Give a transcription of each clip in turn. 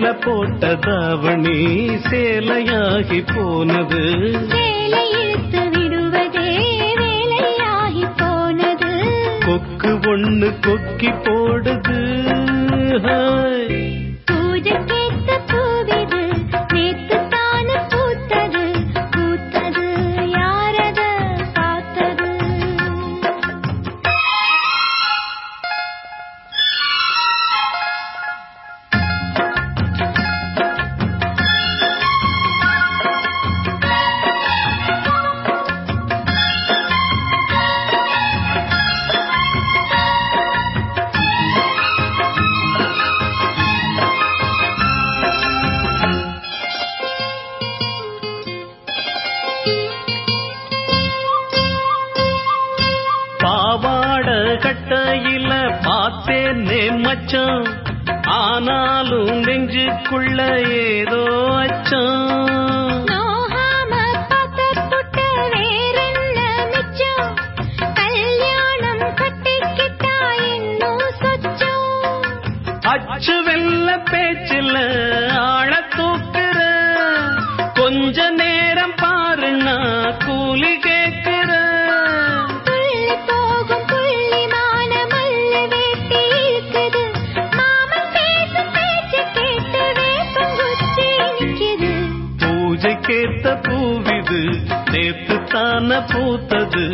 போட்ட தாவணி சேலையாகி போனது. சேலை இழுத்து விடுவதே வேலையாகி போனது. கொக்கு ஒண்ணு கொக்கி போடுது. ஹாய். பார்த்தேனே மச்சான் ஆனாலும் நெஞ்சுக்குள்ள ஏதோ அச்சம் நோகாம பார்த்துப்புட்ட வேறென்ன மிச்சம் கல்யாணம் கட்டிக்கிட்டா இன்னும் சொச்சம் அச்சு வெல்ல பேச்சில் ஆழ தூக்குற கொஞ்ச நேரம் பாரு நான் பூஜைக்கேத்த பூவிது நேத்து தான பூத்தது.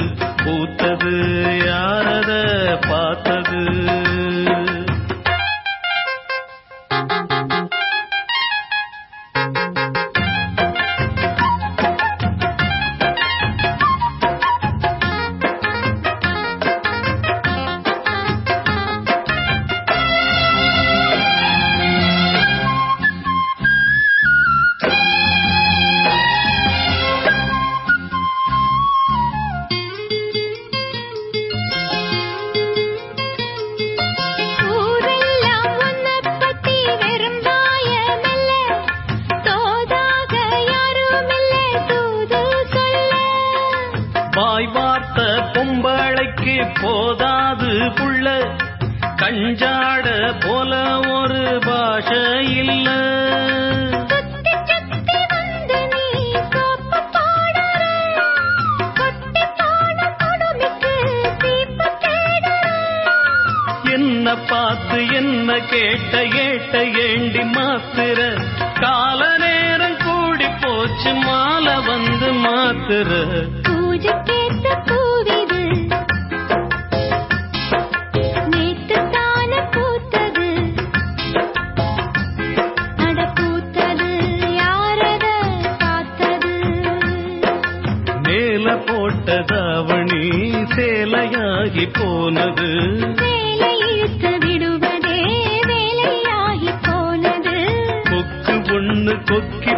போதாது புள்ள. கஞ்சாட போல ஒரு பாஷை இல்ல. என்ன பார்த்து என்ன கேட்ட ஏட்ட ஏண்டி மாத்துற. கால நேரம் கூடி போச்சு மாலை வந்து மாத்துற. தாவணி சேலையாகி போனது. கொக்கு ஒண்ணு கொக்கி